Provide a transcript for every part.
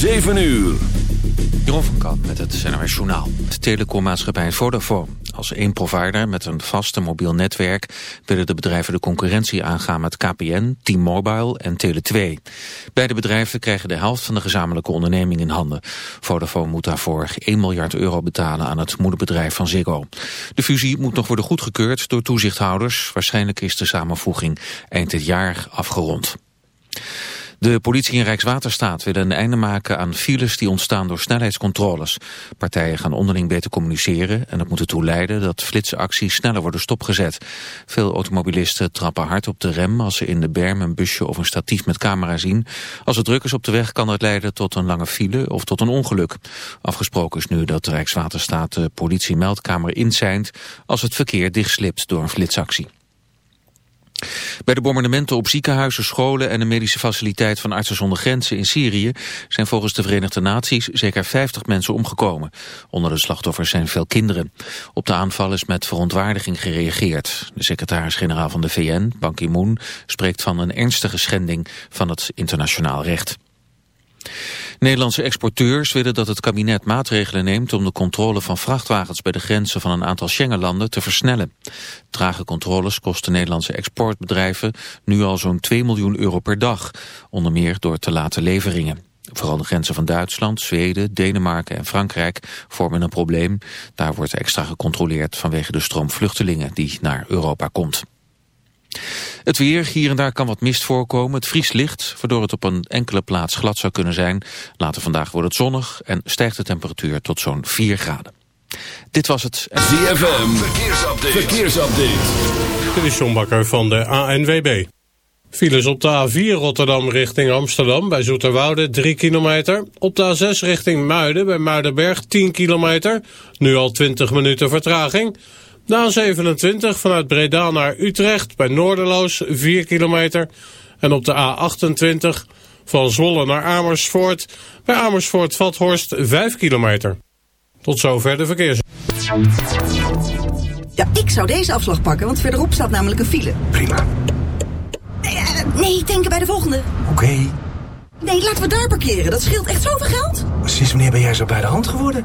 7 uur. Jeroen van Kamp met het NRS Journaal. De telecommaatschappij Vodafone. Als één provider met een vaste mobiel netwerk... willen de bedrijven de concurrentie aangaan met KPN, T-Mobile en Tele2. Beide bedrijven krijgen de helft van de gezamenlijke onderneming in handen. Vodafone moet daarvoor 1 miljard euro betalen aan het moederbedrijf van Ziggo. De fusie moet nog worden goedgekeurd door toezichthouders. Waarschijnlijk is de samenvoeging eind dit jaar afgerond. De politie en Rijkswaterstaat willen een einde maken aan files die ontstaan door snelheidscontroles. Partijen gaan onderling beter communiceren en dat moet ertoe leiden dat flitsacties sneller worden stopgezet. Veel automobilisten trappen hard op de rem als ze in de berm een busje of een statief met camera zien. Als het druk is op de weg kan dat leiden tot een lange file of tot een ongeluk. Afgesproken is nu dat Rijkswaterstaat de politie-meldkamer inzijnt als het verkeer dichtslipt door een flitsactie. Bij de bombardementen op ziekenhuizen, scholen en de medische faciliteit van Artsen zonder Grenzen in Syrië zijn volgens de Verenigde Naties zeker 50 mensen omgekomen. Onder de slachtoffers zijn veel kinderen. Op de aanval is met verontwaardiging gereageerd. De secretaris-generaal van de VN, Ban Ki-moon, spreekt van een ernstige schending van het internationaal recht. Nederlandse exporteurs willen dat het kabinet maatregelen neemt om de controle van vrachtwagens bij de grenzen van een aantal Schengenlanden te versnellen. Trage controles kosten Nederlandse exportbedrijven nu al zo'n 2 miljoen euro per dag, onder meer door te late leveringen. Vooral de grenzen van Duitsland, Zweden, Denemarken en Frankrijk vormen een probleem. Daar wordt extra gecontroleerd vanwege de stroom vluchtelingen die naar Europa komt. Het weer, hier en daar kan wat mist voorkomen. Het vriest licht, waardoor het op een enkele plaats glad zou kunnen zijn. Later vandaag wordt het zonnig en stijgt de temperatuur tot zo'n 4 graden. Dit was het... ZFM, verkeersupdate. verkeersupdate. Dit is John Bakker van de ANWB. Files op de A4 Rotterdam richting Amsterdam bij Zoeterwoude 3 kilometer. Op de A6 richting Muiden bij Muidenberg 10 kilometer. Nu al 20 minuten vertraging. De A27 vanuit Breda naar Utrecht bij Noorderloos 4 kilometer. En op de A28 van Zwolle naar Amersfoort bij Amersfoort-Vathorst 5 kilometer. Tot zover de verkeers. Ja, ik zou deze afslag pakken, want verderop staat namelijk een file. Prima. Nee, eh, nee ik denk bij de volgende. Oké. Nee, laten we daar parkeren. Dat scheelt echt zoveel geld. Sinds wanneer ben jij zo bij de hand geworden?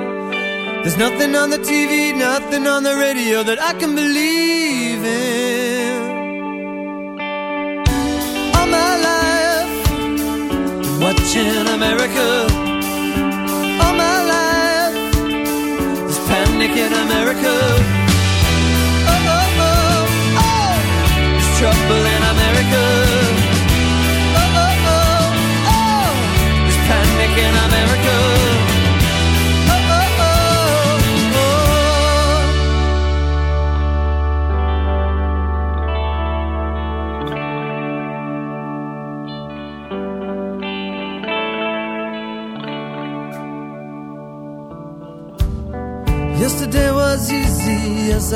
There's nothing on the TV, nothing on the radio that I can believe in. All my life, watching America. All my life, there's panic in America.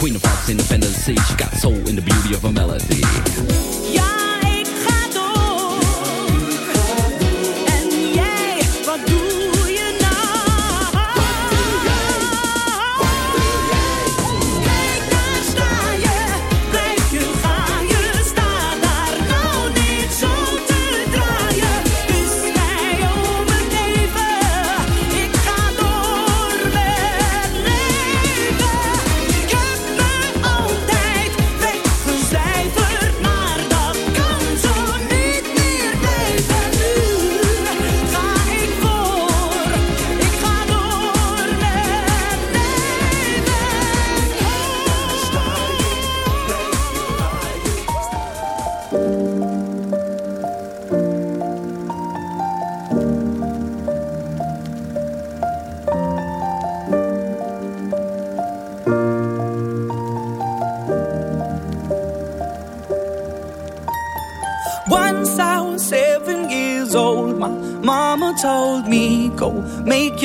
Queen of Hearts, independency. She got soul in the beauty of a melody. Ja,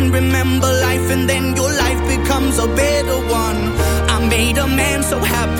61. Remember life, and then your life becomes a better one. I made a man so happy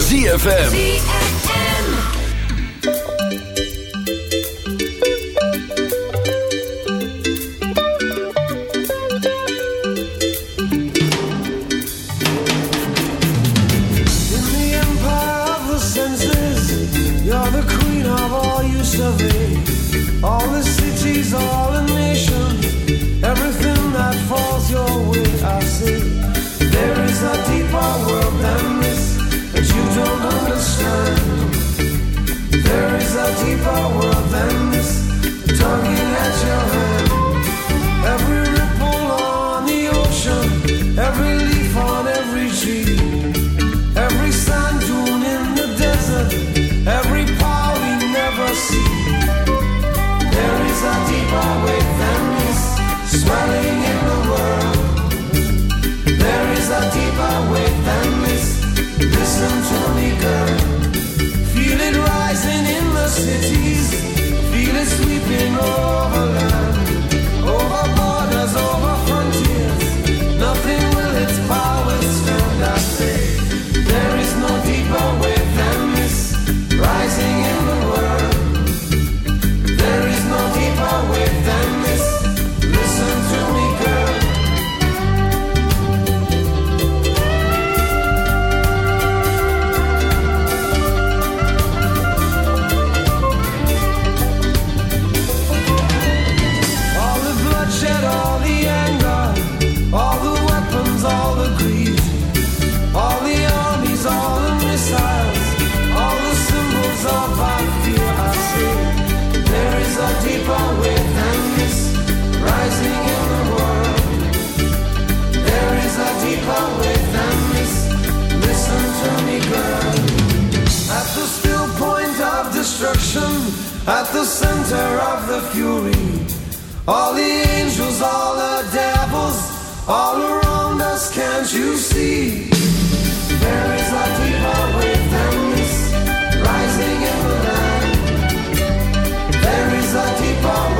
ZFM. There fury. All the angels, all the devils, all around us, can't you see? There is a deeper wave this, rising in the land. There is a deeper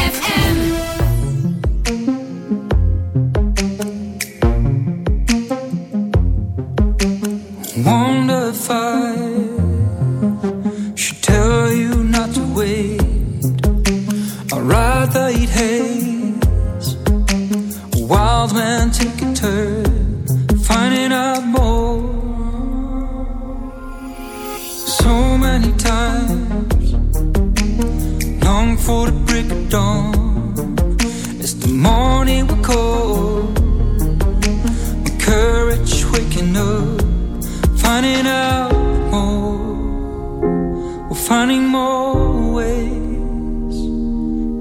So many times, long for the break of dawn. As the morning will cold, my courage waking up finding out more, we're finding more ways.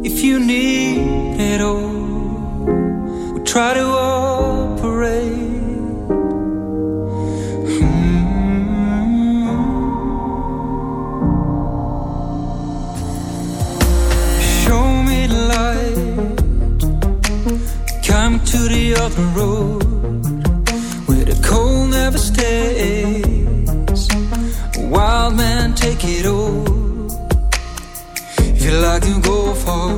If you need it all, we'll try to take it all. If you like to go far,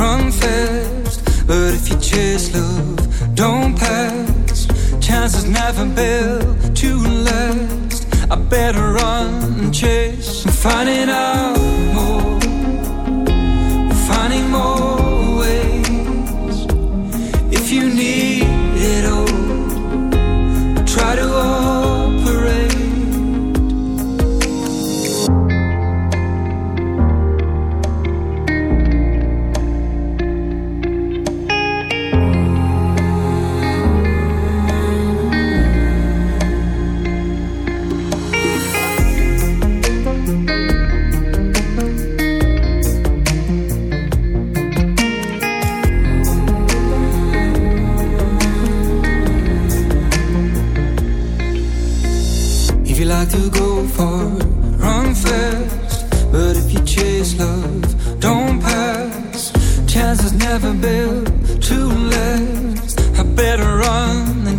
run fast. But if you chase love, don't pass. Chances never built to last. I better run and chase. I'm finding out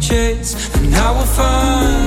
chase, and I will find